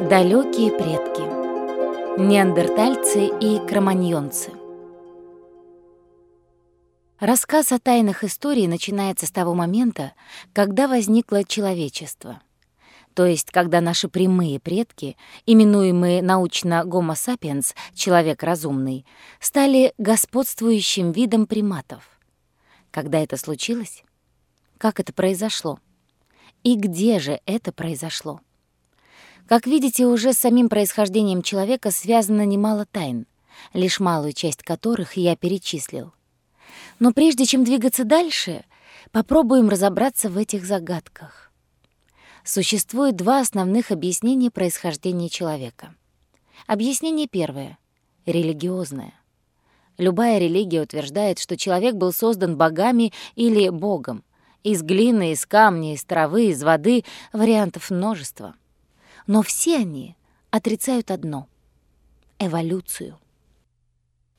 Далекие предки. Неандертальцы и кроманьонцы. Рассказ о тайнах истории начинается с того момента, когда возникло человечество. То есть, когда наши прямые предки, именуемые научно Homo sapiens, человек разумный, стали господствующим видом приматов. Когда это случилось? Как это произошло? И где же это произошло? Как видите, уже с самим происхождением человека связано немало тайн, лишь малую часть которых я перечислил. Но прежде чем двигаться дальше, попробуем разобраться в этих загадках. Существует два основных объяснения происхождения человека. Объяснение первое — религиозное. Любая религия утверждает, что человек был создан богами или богом. Из глины, из камня, из травы, из воды — вариантов множество — но все они отрицают одно — эволюцию.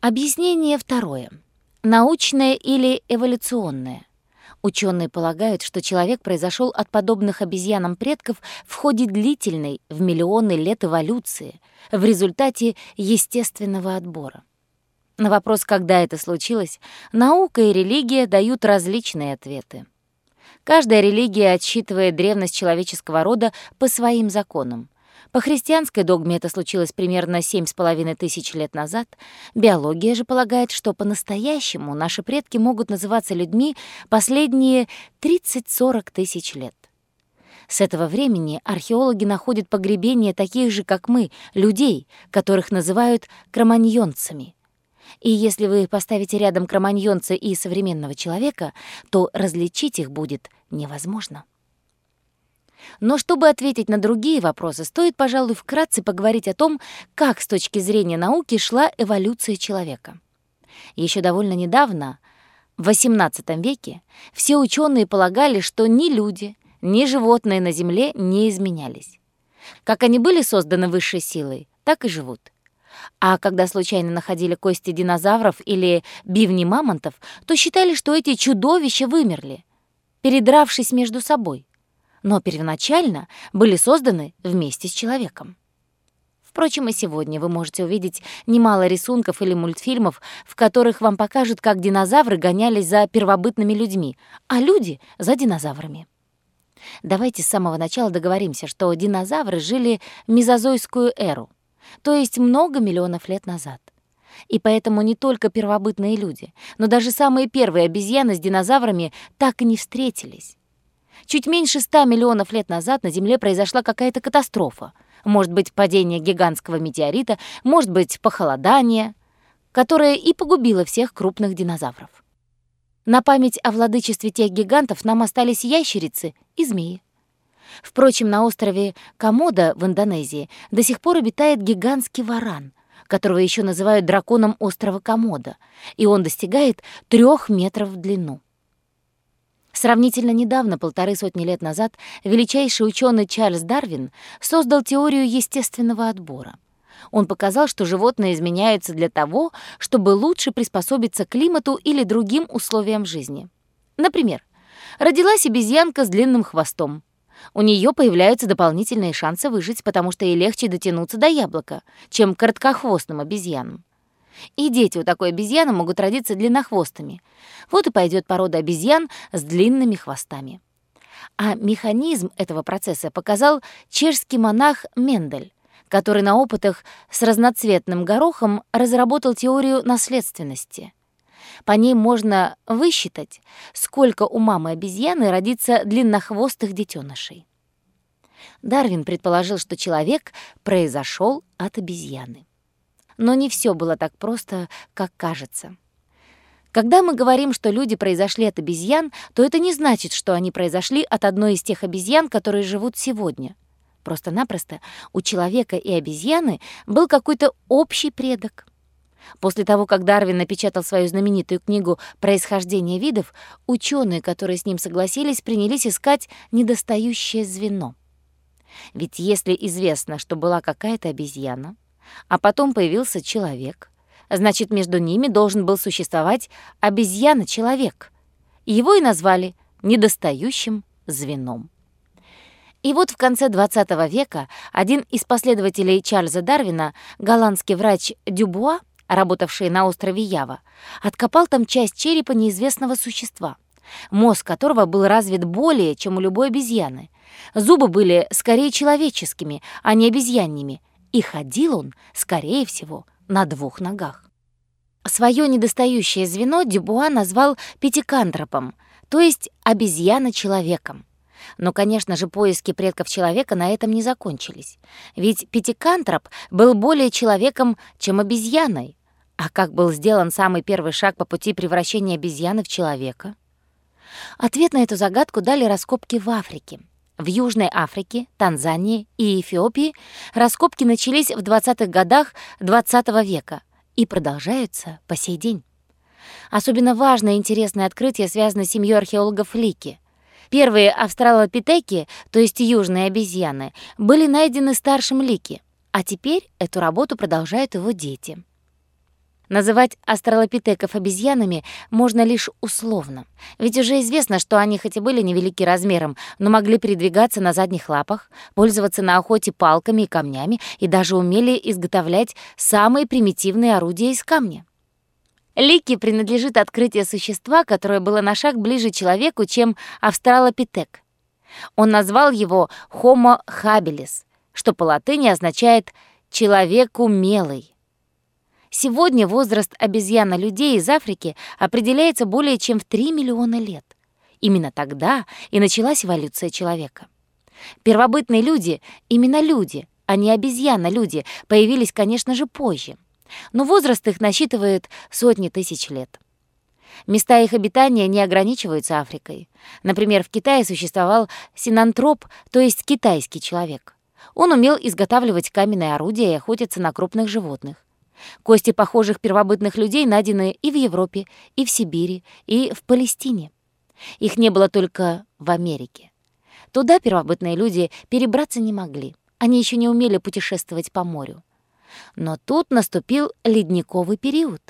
Объяснение второе. Научное или эволюционное. Ученые полагают, что человек произошел от подобных обезьянам предков в ходе длительной, в миллионы лет эволюции, в результате естественного отбора. На вопрос, когда это случилось, наука и религия дают различные ответы. Каждая религия отсчитывает древность человеческого рода по своим законам. По христианской догме это случилось примерно семь с половиной тысяч лет назад. Биология же полагает, что по-настоящему наши предки могут называться людьми последние 30-40 тысяч лет. С этого времени археологи находят погребения таких же, как мы, людей, которых называют кроманьонцами — и если вы поставите рядом кроманьонца и современного человека, то различить их будет невозможно. Но чтобы ответить на другие вопросы, стоит, пожалуй, вкратце поговорить о том, как с точки зрения науки шла эволюция человека. Еще довольно недавно, в XVIII веке, все ученые полагали, что ни люди, ни животные на Земле не изменялись. Как они были созданы высшей силой, так и живут. А когда случайно находили кости динозавров или бивни мамонтов, то считали, что эти чудовища вымерли, передравшись между собой. Но первоначально были созданы вместе с человеком. Впрочем, и сегодня вы можете увидеть немало рисунков или мультфильмов, в которых вам покажут, как динозавры гонялись за первобытными людьми, а люди — за динозаврами. Давайте с самого начала договоримся, что динозавры жили в мезозойскую эру — то есть много миллионов лет назад. И поэтому не только первобытные люди, но даже самые первые обезьяны с динозаврами так и не встретились. Чуть меньше ста миллионов лет назад на Земле произошла какая-то катастрофа. Может быть, падение гигантского метеорита, может быть, похолодание, которое и погубило всех крупных динозавров. На память о владычестве тех гигантов нам остались ящерицы и змеи. Впрочем, на острове Комода в Индонезии до сих пор обитает гигантский варан, которого еще называют драконом острова Комода, и он достигает трех метров в длину. Сравнительно недавно, полторы сотни лет назад, величайший ученый Чарльз Дарвин создал теорию естественного отбора. Он показал, что животные изменяются для того, чтобы лучше приспособиться к климату или другим условиям жизни. Например, родилась обезьянка с длинным хвостом. У нее появляются дополнительные шансы выжить, потому что ей легче дотянуться до яблока, чем короткохвостным обезьянам. И дети у такой обезьяны могут родиться длиннохвостыми. Вот и пойдет порода обезьян с длинными хвостами. А механизм этого процесса показал чешский монах Мендель, который на опытах с разноцветным горохом разработал теорию наследственности — по ней можно высчитать, сколько у мамы обезьяны родится длиннохвостых детенышей. Дарвин предположил, что человек произошел от обезьяны. Но не все было так просто, как кажется. Когда мы говорим, что люди произошли от обезьян, то это не значит, что они произошли от одной из тех обезьян, которые живут сегодня. Просто-напросто у человека и обезьяны был какой-то общий предок. После того, как Дарвин напечатал свою знаменитую книгу «Происхождение видов», ученые, которые с ним согласились, принялись искать недостающее звено. Ведь если известно, что была какая-то обезьяна, а потом появился человек, значит, между ними должен был существовать обезьяна-человек. Его и назвали недостающим звеном. И вот в конце XX века один из последователей Чарльза Дарвина, голландский врач Дюбуа, работавший на острове Ява, откопал там часть черепа неизвестного существа, мозг которого был развит более, чем у любой обезьяны. Зубы были скорее человеческими, а не обезьянными, и ходил он, скорее всего, на двух ногах. Своё недостающее звено Дюбуа назвал пятикантропом, то есть обезьяна-человеком. Но, конечно же, поиски предков человека на этом не закончились. Ведь пятикантроп был более человеком, чем обезьяной. А как был сделан самый первый шаг по пути превращения обезьяны в человека? Ответ на эту загадку дали раскопки в Африке. В Южной Африке, Танзании и Эфиопии раскопки начались в 20-х годах XX -го века и продолжаются по сей день. Особенно важное и интересное открытие связано с семьей археологов Лики — Первые австралопитеки, то есть южные обезьяны, были найдены старшим Лики, а теперь эту работу продолжают его дети. Называть астралопитеков обезьянами можно лишь условно, ведь уже известно, что они хоть и были невелики размером, но могли передвигаться на задних лапах, пользоваться на охоте палками и камнями и даже умели изготовлять самые примитивные орудия из камня. Лике принадлежит открытие существа, которое было на шаг ближе человеку, чем австралопитек. Он назвал его Homo habilis, что по латыни означает «человек умелый». Сегодня возраст обезьяна-людей из Африки определяется более чем в 3 миллиона лет. Именно тогда и началась эволюция человека. Первобытные люди, именно люди, а не обезьяна-люди, появились, конечно же, позже — но возраст их насчитывает сотни тысяч лет. Места их обитания не ограничиваются Африкой. Например, в Китае существовал синантроп, то есть китайский человек. Он умел изготавливать каменные орудия и охотиться на крупных животных. Кости похожих первобытных людей найдены и в Европе, и в Сибири, и в Палестине. Их не было только в Америке. Туда первобытные люди перебраться не могли. Они еще не умели путешествовать по морю. Но тут наступил ледниковый период.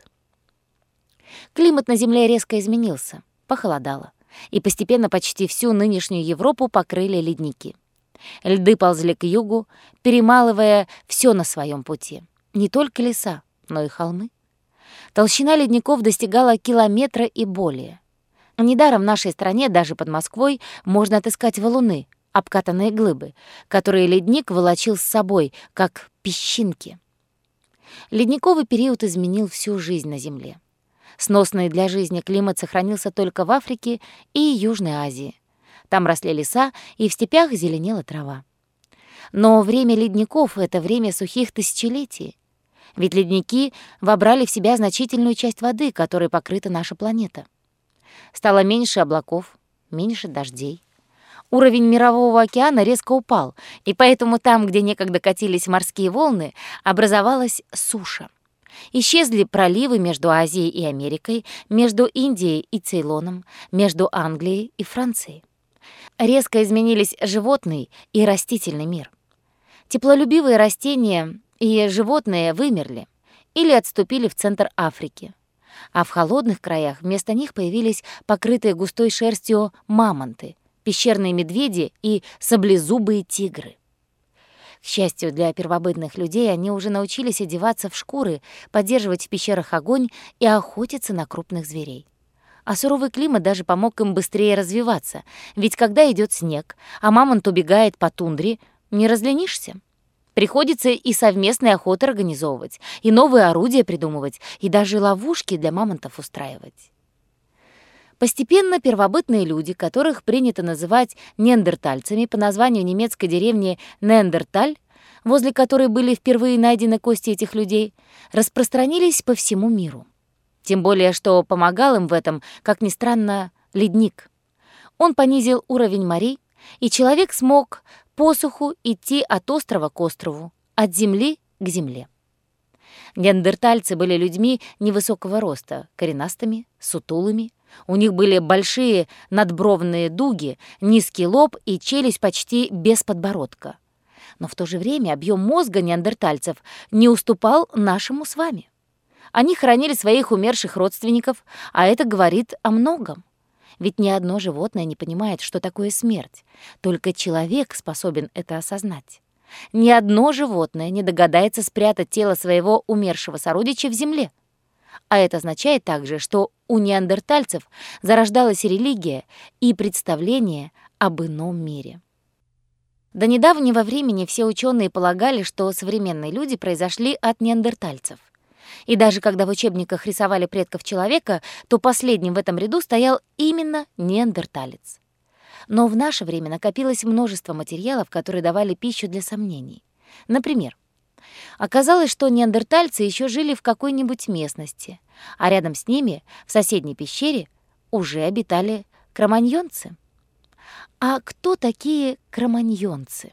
Климат на Земле резко изменился, похолодало, и постепенно почти всю нынешнюю Европу покрыли ледники. Льды ползли к югу, перемалывая все на своем пути. Не только леса, но и холмы. Толщина ледников достигала километра и более. Недаром в нашей стране, даже под Москвой, можно отыскать валуны, обкатанные глыбы, которые ледник волочил с собой, как песчинки. Ледниковый период изменил всю жизнь на Земле. Сносный для жизни климат сохранился только в Африке и Южной Азии. Там росли леса, и в степях зеленела трава. Но время ледников — это время сухих тысячелетий. Ведь ледники вобрали в себя значительную часть воды, которой покрыта наша планета. Стало меньше облаков, меньше дождей. Уровень Мирового океана резко упал, и поэтому там, где некогда катились морские волны, образовалась суша. Исчезли проливы между Азией и Америкой, между Индией и Цейлоном, между Англией и Францией. Резко изменились животный и растительный мир. Теплолюбивые растения и животные вымерли или отступили в центр Африки. А в холодных краях вместо них появились покрытые густой шерстью мамонты, пещерные медведи и саблезубые тигры. К счастью для первобытных людей, они уже научились одеваться в шкуры, поддерживать в пещерах огонь и охотиться на крупных зверей. А суровый климат даже помог им быстрее развиваться, ведь когда идет снег, а мамонт убегает по тундре, не разленишься. Приходится и совместные охоты организовывать, и новые орудия придумывать, и даже ловушки для мамонтов устраивать. Постепенно первобытные люди, которых принято называть неандертальцами по названию немецкой деревни Неандерталь, возле которой были впервые найдены кости этих людей, распространились по всему миру. Тем более, что помогал им в этом, как ни странно, ледник. Он понизил уровень морей, и человек смог посуху идти от острова к острову, от земли к земле. Неандертальцы были людьми невысокого роста, коренастыми, сутулыми, у них были большие надбровные дуги, низкий лоб и челюсть почти без подбородка. Но в то же время объем мозга неандертальцев не уступал нашему с вами. Они хоронили своих умерших родственников, а это говорит о многом. Ведь ни одно животное не понимает, что такое смерть. Только человек способен это осознать. Ни одно животное не догадается спрятать тело своего умершего сородича в земле. А это означает также, что у неандертальцев зарождалась религия и представление об ином мире. До недавнего времени все ученые полагали, что современные люди произошли от неандертальцев. И даже когда в учебниках рисовали предков человека, то последним в этом ряду стоял именно неандерталец. Но в наше время накопилось множество материалов, которые давали пищу для сомнений. Например, оказалось, что неандертальцы еще жили в какой-нибудь местности, а рядом с ними, в соседней пещере, уже обитали кроманьонцы. А кто такие кроманьонцы?